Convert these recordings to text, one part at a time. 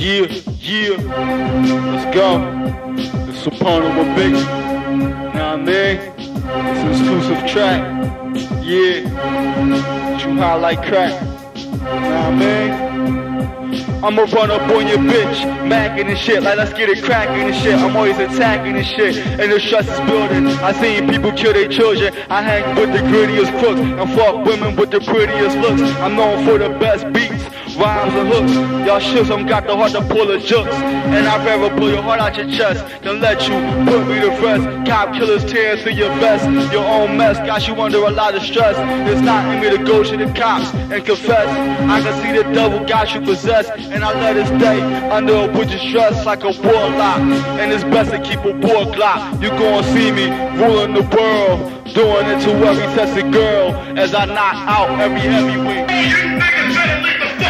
Yeah, yeah. Let's go. The Soprano with Big. Know what I mean? It's an exclusive track. Yeah. You high like crack. What I mean? I'ma run up on your bitch, macking and shit, like let's get it cracking and shit. I'm always attacking and shit, and the stress is building. I seen people kill their children. I hang with the grittiest crooks, and fuck women with the prettiest looks. I'm known for the best beats rhymes and hooks. Y'all shits got the heart to pull the jokes. And I'd rather pull your heart out your chest than let you put me to rest. Cop killers tear through your vest. Your own mess got you under a lot of stress. It's not in me to go to the cops and confess. I can see the devil got you possessed. And I let it stay under a witch's dress like a warlock. And it's best to keep a war glock. You gon' see me ruling the world. Doing it to every tested girl as I knock out every heavyweight.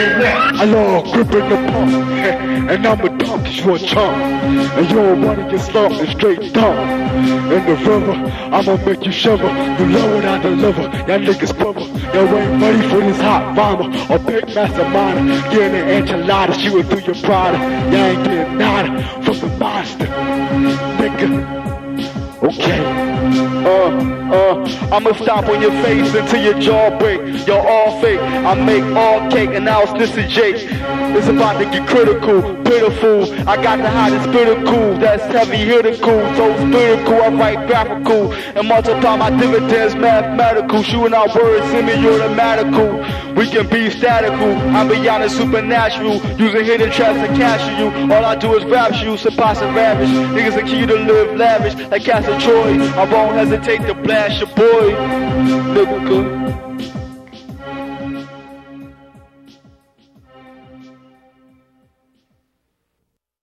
I love gripping the pump, and I'm a dunk, you a chump. And you're get slumped and straight dump. In the river, I'ma make you shiver. You love what I deliver, y'all niggas quiver. Y'all ain't ready for this hot bomber or big mastermind. Getting an enchilada, shooting through your Prada. Y'all ain't getting nada from the monster, nigga. Okay. Uh, uh, I'ma stomp on your face until your jaw break. You're all fake. I make all cake and now this is Jake. It's about to get critical, pitiful. I got the hottest critical, that's heavy critical. So spiritual, I write graphical and multiply my dividends mathematical. Shooting out words semi-automatical. We can be statical. I'm beyond the supernatural. Using hidden traps to capture you. All I do is rap you, surpass and ravish. Niggas are key to live lavish like Castle Troy. I won't hesitate to blast your boy. Nigga.